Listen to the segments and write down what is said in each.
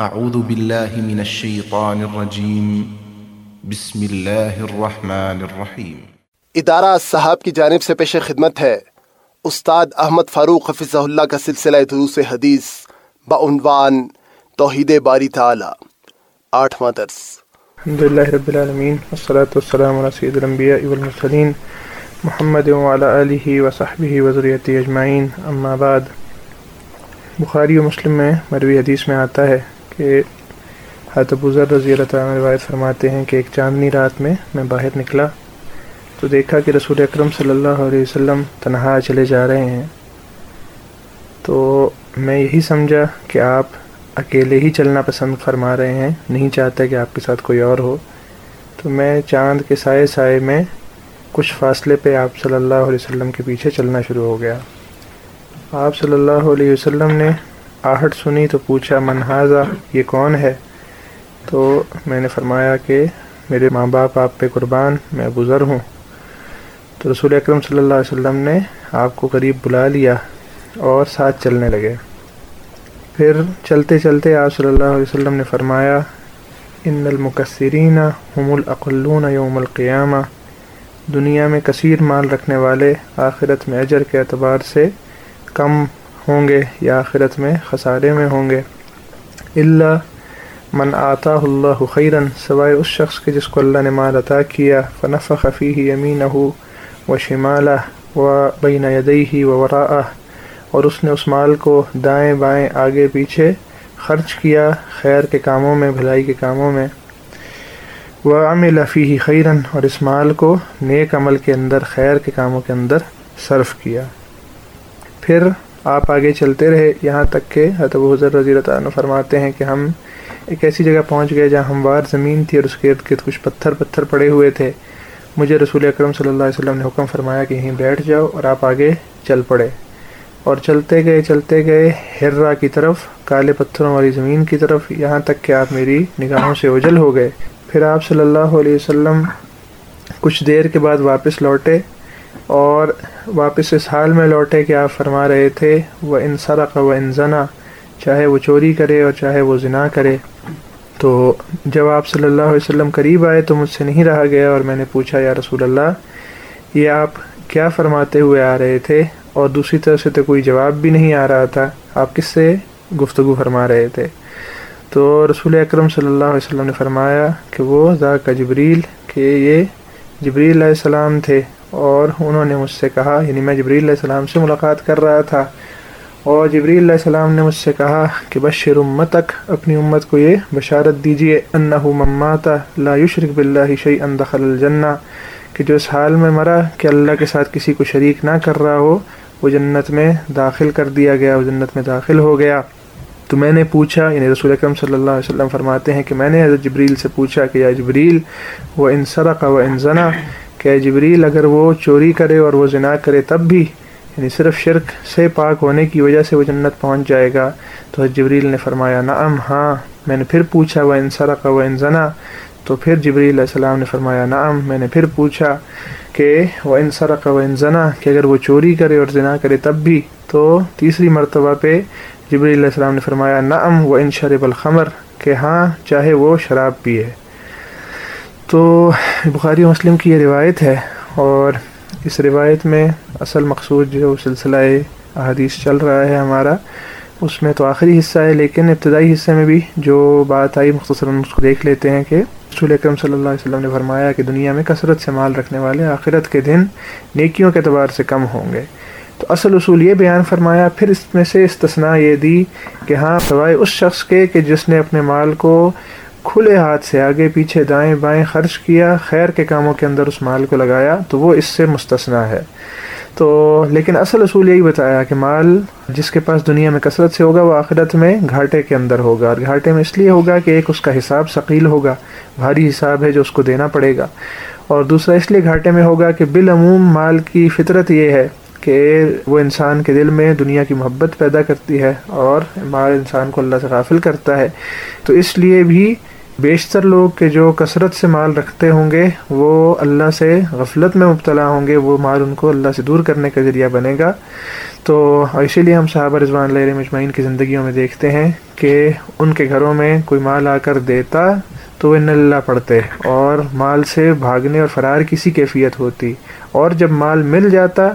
اعوذ باللہ من الشیطان الرجیم بسم اللہ الرحمن الرحیم ادارہ صاحب کی جانب سے پیش خدمت ہے استاد احمد فاروق حفظ اللہ کا سلسلہ دروس حدیث بعنوان توحید باری تعالی آٹھواں درس۔ الحمد لله رب العالمين والصلاة والسلام على سيد الأنبياء والمرسلين محمد وعلى آله وصحبه وذريته أجمعين أما بعد۔ بخاری و مسلم میں مروی حدیث میں آتا ہے۔ کہ حضرت ابو ذر رضی اللہ تعالیٰ روایت فرماتے ہیں کہ ایک چاندنی رات میں میں باہر نکلا تو دیکھا کہ رسول اکرم صلی اللہ علیہ وسلم تنہا چلے جا رہے ہیں۔ تو میں یہی سمجھا کہ آپ اکیلے ہی چلنا پسند فرما رہے ہیں، نہیں چاہتا کہ آپ کے ساتھ کوئی اور ہو۔ تو میں چاند کے سائے سائے میں کچھ فاصلے پہ آپ صلی اللہ علیہ وسلم کے پیچھے چلنا شروع ہو گیا۔ آپ صلی اللہ علیہ وسلم نے آہٹ سنی تو پوچھا منحاظہ یہ کون ہے؟ تو میں نے فرمایا کہ میرے ماں باپ آپ پہ قربان، میں گزر ہوں۔ تو رسول اکرم صلی اللہ علیہ وسلم نے آپ کو قریب بلا لیا اور ساتھ چلنے لگے۔ پھر چلتے چلتے آپ صلی اللہ علیہ وسلم نے فرمایا، ان المکثرین هم الاقلون یوم القیامہ، دنیا میں کثیر مال رکھنے والے، آخرت میں اجر کے اعتبار سے کم ہوں گے یا آخرت میں، خسارے میں ہوں گے۔ اللہ من آتا اللہ خیرن سوائے اس شخص کے جس کو اللہ نے مال عطا کیا فنف خفی یمین ہو و شمالہ و بین یدئی و وراء اور اس نے اس مال کو دائیں بائیں آگے پیچھے خرچ کیا، خیر کے کاموں میں، بھلائی کے کاموں میں۔ وہ عامل فی خیرن اور اس مال کو نیک عمل کے اندر، خیر کے کاموں کے اندر صرف کیا۔ پھر آپ آگے چلتے رہے۔ یہاں تک کہ حضرت حضر رضی اللہ عنہ فرماتے ہیں کہ ہم ایک ایسی جگہ پہنچ گئے جہاں ہموار زمین تھی اور اس کے ارد گرد کچھ پتھر پتھر پڑے ہوئے تھے۔ مجھے رسول اکرم صلی اللہ علیہ وسلم نے حکم فرمایا کہ یہیں بیٹھ جاؤ اور آپ آگے چل پڑے۔ اور چلتے گئے چلتے گئے ہررا کی طرف، کالے پتھروں والی زمین کی طرف۔ یہاں تک کہ آپ میری نگاہوں سے اجل ہو گئے۔ پھر آپ صلی اللہ علیہ وسلم کچھ دیر کے بعد واپس لوٹے۔ اور واپس اس حال میں لوٹے کہ آپ فرما رہے تھے، وہ ان سرق و ان زنا، چاہے وہ چوری کرے اور چاہے وہ زنا کرے. تو جب آپ صلی اللہ علیہ وسلم قریب آئے تو مجھ سے نہیں رہا گیا اور میں نے پوچھا، یا رسول اللہ، یہ آپ کیا فرماتے ہوئے آ رہے تھے؟ اور دوسری طرف سے تو کوئی جواب بھی نہیں آ رہا تھا، آپ کس سے گفتگو فرما رہے تھے؟ تو رسول اکرم صلی اللہ علیہ وسلم نے فرمایا کہ وہ ذا کا جبریل، کہ یہ جبریل علیہ السلام تھے۔ اور انہوں نے مجھ سے کہا یعنی میں جبریل علیہ السلام سے ملاقات کر رہا تھا۔ اور جبریل علیہ السلام نے مجھ سے کہا کہ، بشر امتک، اپنی امت کو یہ بشارت دیجیے انّا مماتا لا یشرک باللہ شعی دخل الجنہ۔ کہ جو اس حال میں مرا کہ اللہ کے ساتھ کسی کو شریک نہ کر رہا ہو، وہ جنت میں داخل کر دیا گیا، وہ جنت میں داخل ہو گیا۔ تو میں نے پوچھا یعنی رسول اکرم صلی اللہ علیہ وسلم فرماتے ہیں کہ میں نے حضرت جبریل سے پوچھا کہ، یا جبریل، وہ ان کہ جبریل اگر وہ چوری کرے اور وہ زنا کرے تب بھی یعنی صرف شرک سے پاک ہونے کی وجہ سے وہ جنت پہنچ جائے گا۔ تو جبریل نے فرمایا، نعم ہاں میں نے پھر پوچھا وہ ان سرق و ان زنا۔ تو پھر جبریل علیہ السلام نے فرمایا، نعم، میں نے پھر پوچھا کہ وہ ان سرق و ان زنا، کہ اگر وہ چوری کرے اور زنا کرے تب بھی۔ تو تیسری مرتبہ پہ جبری علیہ السلام نے فرمایا، نعم و ان شرب الخمر، کہ ہاں چاہے وہ شراب پیے۔ تو بخاری مسلم کی یہ روایت ہے اور اس روایت میں اصل مقصود جو سلسلہ احادیث چل رہا ہے ہمارا۔ اس میں تو آخری حصہ ہے، لیکن ابتدائی حصے میں بھی جو بات آئی، مختصراً اس کو دیکھ لیتے ہیں کہ رسول اکرم صلی اللہ علیہ وسلم نے فرمایا کہ دنیا میں کثرت سے مال رکھنے والے آخرت کے دن نیکیوں کے اعتبار سے کم ہوں گے۔ تو اصل اصول یہ بیان فرمایا، پھر اس میں سے استثناء یہ دی کہ ہاں سوائے اس شخص کے کہ جس نے اپنے مال کو کھلے ہاتھ سے آگے پیچھے دائیں بائیں خرچ کیا، خیر کے کاموں کے اندر اس مال کو لگایا تو وہ اس سے مستثنا ہے۔ تو لیکن اصل اصول یہی بتایا کہ مال جس کے پاس دنیا میں کثرت سے ہوگا وہ آخرت میں گھاٹے کے اندر ہوگا، اور گھاٹے میں اس لیے ہوگا کہ ایک اس کا حساب ثقیل ہوگا، بھاری حساب ہے جو اس کو دینا پڑے گا۔ اور دوسرا اس لیے گھاٹے میں ہوگا کہ بالعموم مال کی فطرت یہ ہے کہ وہ انسان کے دل میں دنیا کی محبت پیدا کرتی ہے اور مال انسان کو اللہ سے غافل کرتا ہے۔ تو اس لیے بھی بیشتر لوگ کے جو کثرت سے مال رکھتے ہوں گے، وہ اللہ سے غفلت میں مبتلا ہوں گے، وہ مال ان کو اللہ سے دور کرنے کا ذریعہ بنے گا۔ تو اسی لیے ہم صحابہ رضوان اللہ مجمعین کی زندگیوں میں دیکھتے ہیں کہ ان کے گھروں میں کوئی مال آ کر دیتا تو وہ ان اللہ پڑھتے اور مال سے بھاگنے اور فرار کسی کیفیت ہوتی۔ اور جب مال مل جاتا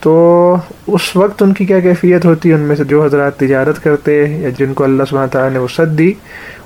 تو اس وقت ان کی کیا کیفیت ہوتی؟ ان میں سے جو حضرات تجارت کرتے یا جن کو اللہ سبحانہ تعالیٰ نے وسعت دی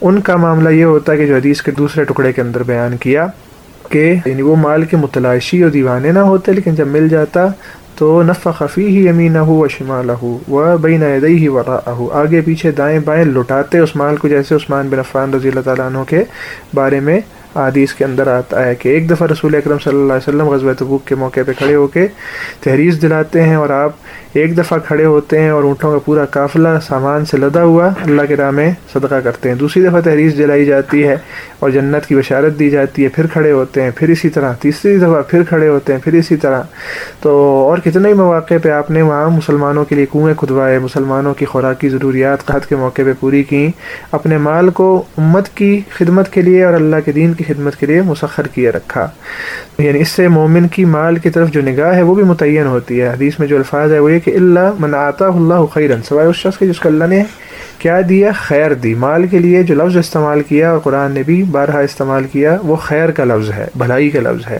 ان کا معاملہ یہ ہوتا ہے کہ جو حدیث کے دوسرے ٹکڑے کے اندر بیان کیا کہ یعنی وہ مال کے متلاشی اور دیوانے نہ ہوتے، لیکن جب مل جاتا تو نفع خفی ہی امین ہو و شمال ہو و بین ہی ورا آگے پیچھے دائیں بائیں لٹاتے اس مال کو، جیسے عثمان بن عفان رضی اللہ تعالیٰ عنہ کے بارے میں حدیث کے اندر آتا ہے کہ ایک دفعہ رسول اکرم صلی اللہ علیہ وسلم غزوہ تبوک کے موقع پہ کھڑے ہو کے تحریر دلاتے ہیں اور آپ ایک دفعہ کھڑے ہوتے ہیں اور اونٹوں کا پورا قافلہ سامان سے لدا ہوا اللہ کے راہ میں صدقہ کرتے ہیں۔ دوسری دفعہ تحریر جلائی جاتی ہے اور جنت کی بشارت دی جاتی ہے، پھر کھڑے ہوتے ہیں، پھر اسی طرح۔ تیسری دفعہ پھر کھڑے ہوتے ہیں، پھر اسی طرح۔ تو اور کتنے ہی مواقع پہ آپ نے وہاں مسلمانوں کے لیے کنویں کھدوائے، مسلمانوں کی خوراکی ضروریات قحط کے موقع پہ پوری کی اپنے مال کو امت کی خدمت کے لیے اور اللہ کے دین کی خدمت کے لیے مسخر کیے رکھا۔ یعنی اس سے مومن کی مال کی طرف جو نگاہ ہے وہ بھی متعین ہوتی ہے۔ حدیث میں جو الفاظ ہے وہ یہ کہ اللہ من آتا اللہ خیرن سوائے اس شخص کے جس کو اللہ نے کیا دیا؟ خیر دی۔ مال کے لیے جو لفظ استعمال کیا اور قرآن نے بھی بارہا استعمال کیا، وہ خیر کا لفظ ہے، بھلائی کا لفظ ہے۔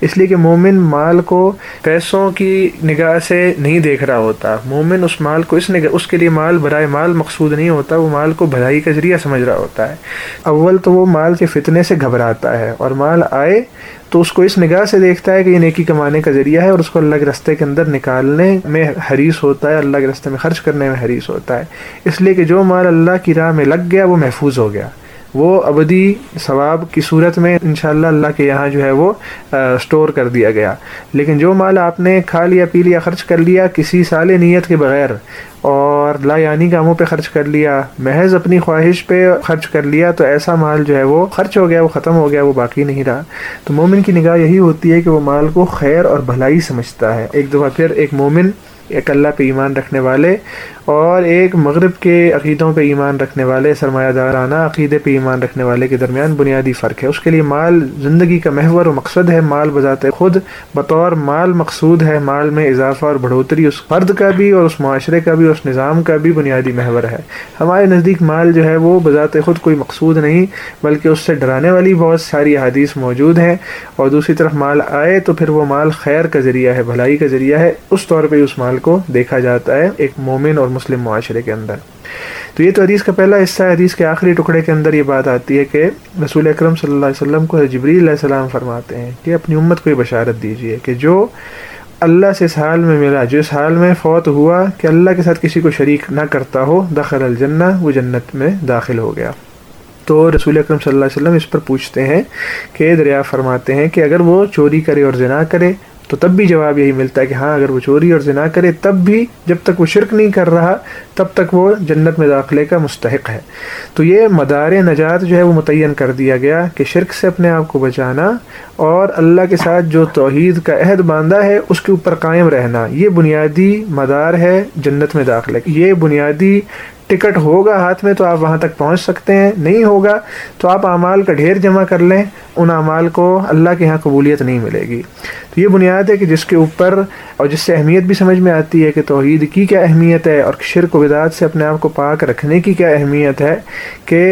اس لیے کہ مومن مال کو پیسوں کی نگاہ سے نہیں دیکھ رہا ہوتا۔ مومن اس مال کو، اس نگاہ، اس کے لیے مال برائے مال مقصود نہیں ہوتا، وہ مال کو بھلائی کا ذریعہ سمجھ رہا ہوتا ہے۔ اول تو وہ مال کے فتنے سے گھبراتا ہے اور مال آئے تو اس کو اس نگاہ سے دیکھتا ہے کہ یہ نیکی کمانے کا ذریعہ ہے اور اس کو اللہ کے رستے کے اندر نکالنے میں حریث ہوتا ہے، اللہ کے رستے میں خرچ کرنے میں حریث ہوتا ہے۔ اس لیے کہ جو مال اللہ کی راہ میں لگ گیا، وہ محفوظ ہو گیا۔ وہ ابدی ثواب کی صورت میں انشاءاللہ اللہ کے یہاں جو ہے وہ سٹور کر دیا گیا۔ لیکن جو مال آپ نے کھا لیا، پی لیا، خرچ کر لیا کسی سال نیت کے بغیر، اور لا یعنی کاموں پہ خرچ کر لیا، محض اپنی خواہش پہ خرچ کر لیا، تو ایسا مال جو ہے وہ خرچ ہو گیا، وہ ختم ہو گیا، وہ باقی نہیں رہا۔ تو مومن کی نگاہ یہی ہوتی ہے کہ وہ مال کو خیر اور بھلائی سمجھتا ہے۔ ایک دفعہ پھر ایک مومن ایک اللہ پہ ایمان رکھنے والے اور ایک مغرب کے عقیدوں پہ ایمان رکھنے والے، سرمایہ دارانہ عقیدے پہ ایمان رکھنے والے کے درمیان بنیادی فرق ہے۔ اس کے لیے مال زندگی کا محور و مقصد ہے، مال بذات خود، بطور مال مقصود ہے، مال میں اضافہ اور بڑھوتری اس فرد کا بھی اور اس معاشرے کا بھی اور اس نظام کا بھی بنیادی محور ہے۔ ہمارے نزدیک مال جو ہے وہ بذات خود کوئی مقصود نہیں، بلکہ اس سے ڈرانے والی بہت ساری حادیث موجود ہیں۔ اور دوسری طرف مال آئے تو پھر وہ مال خیر کا ذریعہ ہے، بھلائی کا ذریعہ ہے۔ اس طور پہ اس مال عمل کو دیکھا جاتا ہے ایک مومن اور مسلم معاشرے کے اندر۔ تو یہ تو حدیث کا پہلا حصہ ہے، حدیث کے آخری ٹکڑے کے اندر یہ بات آتی ہے کہ رسول اکرم صلی اللہ علیہ وسلم کو جبری علیہ السلام فرماتے ہیں کہ اپنی امت کو یہ بشارت دیجیے کہ جو اللہ سے اس حال میں ملا، جو اس حال میں فوت ہوا کہ اللہ کے ساتھ کسی کو شریک نہ کرتا ہو، دخل الجنہ، وہ جنت میں داخل ہو گیا۔ تو رسول اکرم صلی اللہ علیہ وسلم اس پر پوچھتے ہیں کہ دریا فرماتے ہیں کہ اگر وہ چوری کرے اور زنا کرے تو تب بھی جواب یہی ملتا ہے کہ ہاں اگر وہ چوری اور زنا کرے، تب بھی جب تک وہ شرک نہیں کر رہا تب تک وہ جنت میں داخلے کا مستحق ہے۔ تو یہ مدار نجات جو ہے وہ متعین کر دیا گیا کہ شرک سے اپنے آپ کو بچانا اور اللہ کے ساتھ جو توحید کا عہد باندھا ہے، اس کے اوپر قائم رہنا۔ یہ بنیادی مدار ہے جنت میں داخلے یہ بنیادی ٹکٹ ہوگا ہاتھ میں تو آپ وہاں تک پہنچ سکتے ہیں۔ نہیں ہوگا تو آپ اعمال کا ڈھیر جمع کر لیں۔ ان اعمال کو اللہ کے یہاں قبولیت نہیں ملے گی۔ تو یہ بنیاد ہے کہ جس کے اوپر اور جس سے اہمیت بھی سمجھ میں آتی ہے کہ توحید کی کیا اہمیت ہے اور شرک و بدعات سے اپنے آپ کو پاک رکھنے کی کیا اہمیت ہے کہ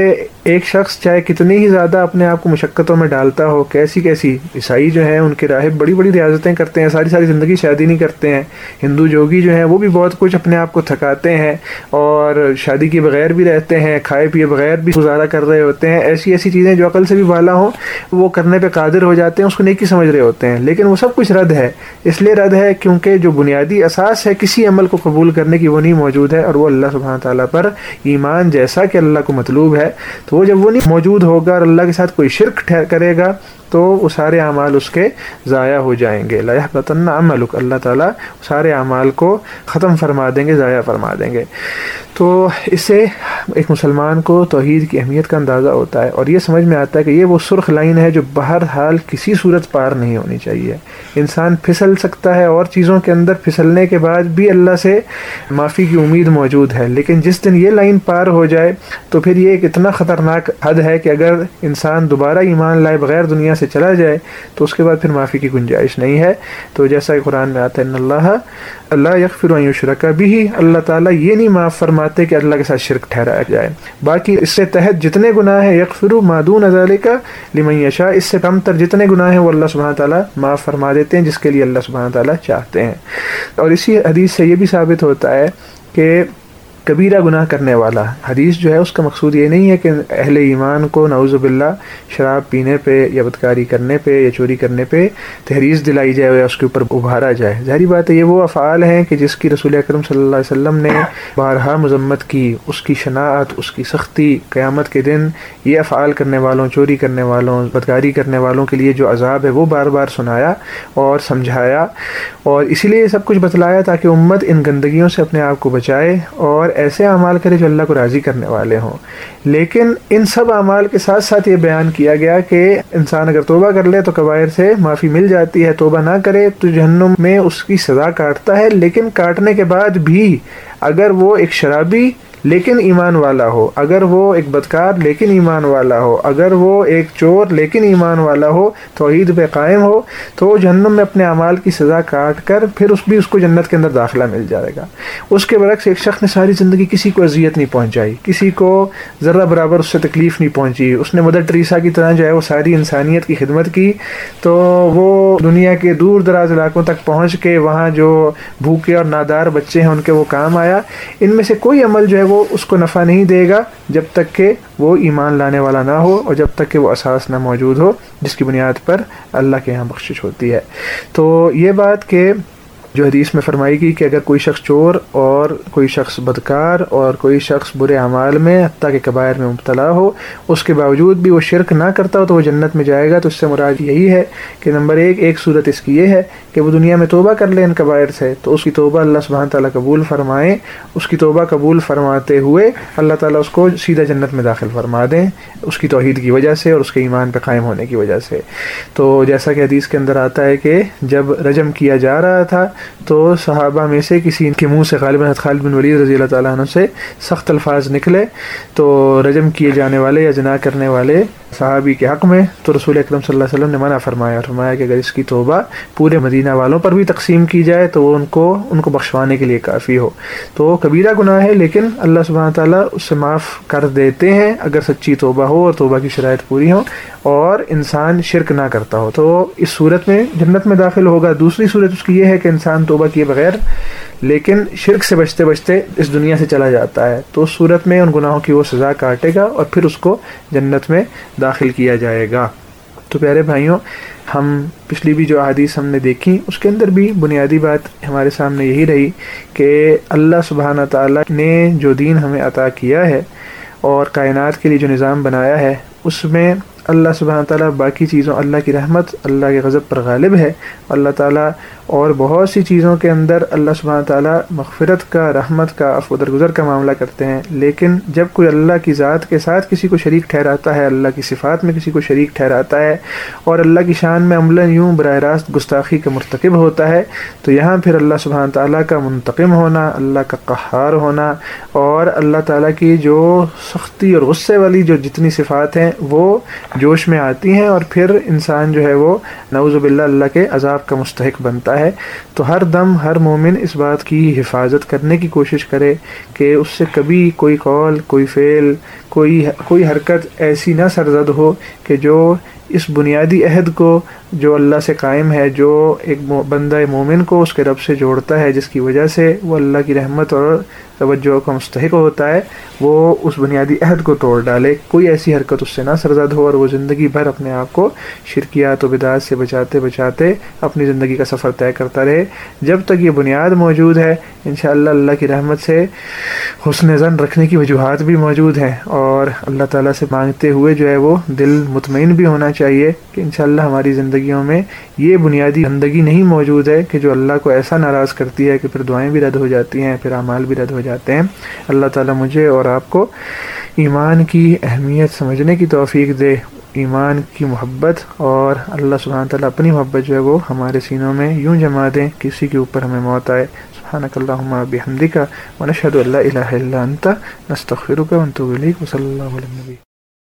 ایک شخص چاہے کتنی ہی زیادہ اپنے آپ کو مشقتوں میں ڈالتا ہو، کیسی کیسی عیسائی جو ہیں، ان کے راہب بڑی بڑی ریاضتیں کرتے ہیں، ساری ساری زندگی شادی نہیں کرتے ہیں۔ ہندو جوگی جو ہیں، وہ بھی بہت کچھ اپنے آپ کو تھکاتے ہیں اور شادی کے بغیر بھی رہتے ہیں، کھائے پیے بغیر بھی گزارا کر رہے ہوتے ہیں۔ ایسی ایسی چیزیں جو عقل سے بھی بالا ہوں، وہ کرنے پہ قادر ہو جاتے ہیں، اس کو نیکی سمجھ رہے ہوتے ہیں۔ لیکن وہ سب کچھ رد ہے۔ اس لیے رد ہے کیونکہ جو بنیادی اساس ہے، کسی عمل کو قبول کرنے کی وہ نہیں موجود ہے اور وہ اللہ سبحانہ تعالیٰ پر ایمان جیسا کہ اللہ کو مطلوب ہے۔ تو وہ جب وہ نہیں موجود ہوگا اور اللہ کے ساتھ کوئی شرک کرے گا تو وہ سارے اعمال اس کے ضائع ہو جائیں گے۔ لاہ بطن عمل اللہ تعالیٰ سارے اعمال کو ختم فرما دیں گے، ضائع فرما دیں گے۔ تو اس سے ایک مسلمان کو توحید کی اہمیت کا اندازہ ہوتا ہے اور یہ سمجھ میں آتا ہے کہ یہ وہ سرخ لائن ہے جو بہر حال کسی صورت پار نہیں ہونی چاہیے۔ انسان پھسل سکتا ہے اور چیزوں کے اندر پھسلنے کے بعد بھی اللہ سے معافی کی امید موجود ہے، لیکن جس دن یہ لائن پار ہو جائے تو پھر یہ ایک اتنا خطرناک حد ہے کہ اگر انسان دوبارہ ایمان لائے بغیر دنیا سے چلا جائے تو اس کے بعد پھر معافی کی گنجائش نہیں ہے۔ تو جیسا کہ قرآن میں آتا ہے اللہ اللہ یکفر شرکا بھی اللہ تعالیٰ یہ نہیں معاف فرماتے کہ اللہ کے ساتھ شرک ٹھہرایا جائے۔ باقی اس سے تحت جتنے گناہ ہیں یکفر مادون ازالے کا لمشا اس سے کم تر جتنے گناہ ہیں، وہ اللہ سبحانہ تعالیٰ معاف فرما دیتے ہیں، جس کے لیے اللہ سبحانہ تعالیٰ چاہتے ہیں۔ اور اسی حدیث سے یہ بھی ثابت ہوتا ہے کہ کبیرہ گناہ کرنے والا۔ حدیث جو ہے، اس کا مقصود یہ نہیں ہے کہ اہل ایمان کو نعوذ باللہ شراب پینے پہ یا بدکاری کرنے پہ یا چوری کرنے پہ تحریر دلائی جائے یا اس کے اوپر ابھارا جائے۔ ظاہری بات ہے، یہ وہ افعال ہیں کہ جس کی رسول اکرم صلی اللہ علیہ وسلم نے بارہا مذمت کی، اس کی شناعت، اس کی سختی، قیامت کے دن یہ افعال کرنے والوں، چوری کرنے والوں، بدکاری کرنے والوں کے لیے جو عذاب ہے، وہ بار بار سنایا اور سمجھایا۔ اور اسی لیے یہ سب کچھ بتلایا تاکہ امت ان گندگیوں سے اپنے آپ کو بچائے اور ایسے اعمال کرے جو اللہ کو راضی کرنے والے ہوں۔ لیکن ان سب اعمال کے ساتھ ساتھ یہ بیان کیا گیا کہ انسان اگر توبہ کر لے تو قبائر سے معافی مل جاتی ہے، توبہ نہ کرے تو جہنم میں اس کی سزا کاٹتا ہے۔ لیکن کاٹنے کے بعد بھی اگر وہ ایک شرابی لیکن ایمان والا ہو۔ اگر وہ ایک بدکار لیکن ایمان والا ہو۔ اگر وہ ایک چور لیکن ایمان والا ہو، توحید پہ قائم ہو، تو جہنم میں اپنے اعمال کی سزا کاٹ کر پھر اس بھی اس کو جنت کے اندر داخلہ مل جائے گا۔ اس کے برعکس ایک شخص نے ساری زندگی کسی کو اذیت نہیں پہنچائی، کسی کو ذرہ برابر اس سے تکلیف نہیں پہنچی۔ اس نے مدر ٹریسا کی طرح جو ہے وہ ساری انسانیت کی خدمت کی، تو وہ دنیا کے دور دراز علاقوں تک پہنچ کے وہاں جو بھوکے اور نادار بچے ہیں، ان کے وہ کام آیا۔ ان میں سے کوئی عمل جو ہے وہ وہ اس کو نفع نہیں دے گا جب تک کہ وہ ایمان لانے والا نہ ہو اور جب تک کہ وہ اساس نہ موجود ہو، جس کی بنیاد پر اللہ کے یہاں بخشش ہوتی ہے۔ تو یہ بات کہ جو حدیث میں فرمائی گئی کہ اگر کوئی شخص چور اور کوئی شخص بدکار اور کوئی شخص برے اعمال میں حتیٰ کہ قبائر میں مبتلا ہو، اس کے باوجود بھی وہ شرک نہ کرتا ہو تو وہ جنت میں جائے گا۔ تو اس سے مراد یہی ہے کہ نمبر ایک ایک صورت اس کی یہ ہے کہ وہ دنیا میں توبہ کر لے ان قبائر سے۔ تو اس کی توبہ اللہ سبحانہ تعالیٰ قبول فرمائیں اس کی توبہ قبول فرماتے ہوئے اللہ تعالیٰ اس کو سیدھا جنت میں داخل فرما دیں اس کی توحید کی وجہ سے اور اس کے ایمان پہ قائم ہونے کی وجہ سے۔ تو جیسا کہ حدیث کے اندر آتا ہے کہ جب رجم کیا جا رہا تھا تو صحابہ میں سے کسی ان کے منہ سے غالباً خالد بن ولید رضی اللہ تعالیٰ عنہ سے سخت الفاظ نکلے تو رجم کیے جانے والے یا جنا کرنے والے صحابی کے حق میں تو رسول اکرم صلی اللہ علیہ وسلم نے منع فرمایا فرمایا کہ اگر اس کی توبہ پورے مدینہ والوں پر بھی تقسیم کی جائے تو وہ ان کو ان کو بخشوانے کے لیے کافی ہو۔ تو کبیرہ گناہ ہے، لیکن اللہ سبحانہ تعالیٰ اس سے معاف کر دیتے ہیں اگر سچی توبہ ہو اور توبہ کی شرائط پوری ہو اور انسان شرک نہ کرتا ہو۔ تو اس صورت میں جنت میں داخل ہوگا۔ دوسری صورت اس کی یہ ہے کہ انسان توبہ کیے بغیر لیکن شرک سے بچتے بچتے اس دنیا سے چلا جاتا ہے۔ تو اس صورت میں ان گناہوں کی وہ سزا کاٹے گا اور پھر اس کو جنت میں داخل کیا جائے گا۔ تو پیارے بھائیوں، ہم پچھلی بھی جو حدیث ہم نے دیکھی، اس کے اندر بھی بنیادی بات ہمارے سامنے یہی رہی کہ اللہ سبحانہ تعالیٰ نے جو دین ہمیں عطا کیا ہے اور کائنات کے لیے جو نظام بنایا ہے، اس میں اللہ سبحانہ تعالیٰ باقی چیزوں، اللہ کی رحمت، اللہ کے غضب پر غالب ہے۔ اللہ تعالیٰ اور بہت سی چیزوں کے اندر اللہ سبحانہ تعالیٰ مغفرت کا، رحمت کا افو درگزر کا معاملہ کرتے ہیں۔ لیکن جب کوئی اللہ کی ذات کے ساتھ کسی کو شریک ٹھہراتا ہے، اللہ کی صفات میں کسی کو شریک ٹھہراتا ہے اور اللہ کی شان میں عملہ یوں براہ راست گستاخی کا مرتکب ہوتا ہے، تو یہاں پھر اللہ سبحانہ تعالیٰ کا منتقم ہونا، اللہ کا قہار ہونا اور اللہ تعالیٰ کی جو سختی اور غصے والی جو جتنی صفات ہیں، وہ جوش میں آتی ہیں اور پھر انسان جو ہے وہ نعوذ باللہ اللہ کے عذاب کا مستحق بنتا ہے۔ تو ہر دم ہر مومن اس بات کی حفاظت کرنے کی کوشش کرے کہ اس سے کبھی کوئی قول، کوئی فعل کوئی کوئی حرکت ایسی نہ سرزد ہو کہ جو اس بنیادی عہد کو جو اللہ سے قائم ہے، جو ایک بندہ مومن کو اس کے رب سے جوڑتا ہے، جس کی وجہ سے وہ اللہ کی رحمت اور توجہ کا مستحق ہوتا ہے، وہ اس بنیادی عہد کو توڑ ڈالے۔ کوئی ایسی حرکت اس سے نہ سرزد ہو اور وہ زندگی بھر اپنے آپ کو شرکیات و بدعات سے بچاتے بچاتے اپنی زندگی کا سفر طے کرتا رہے۔ جب تک یہ بنیاد موجود ہے، انشاءاللہ اللہ اللہ کی رحمت سے حسن زن رکھنے کی وجوہات بھی موجود ہیں اور اور اللہ تعالیٰ سے مانگتے ہوئے جو ہے وہ دل مطمئن بھی ہونا چاہیے کہ انشاءاللہ ہماری زندگیوں میں یہ بنیادی زندگی نہیں موجود ہے کہ جو اللہ کو ایسا ناراض کرتی ہے کہ پھر دعائیں بھی رد ہو جاتی ہیں، پھر اعمال بھی رد ہو جاتے ہیں۔ اللہ تعالیٰ مجھے اور آپ کو ایمان کی اہمیت سمجھنے کی توفیق دے، ایمان کی محبت اور اللہ سبحانہ تعالیٰ اپنی محبت جو ہے وہ ہمارے سینوں میں یوں جما دیں، کسی کے اوپر ہمیں موت آئے۔ سبحانك اللهم بحمدك ونشهد أن لا إله إلا أنت نستغفرك ونتوب إليك وصلى الله على النبي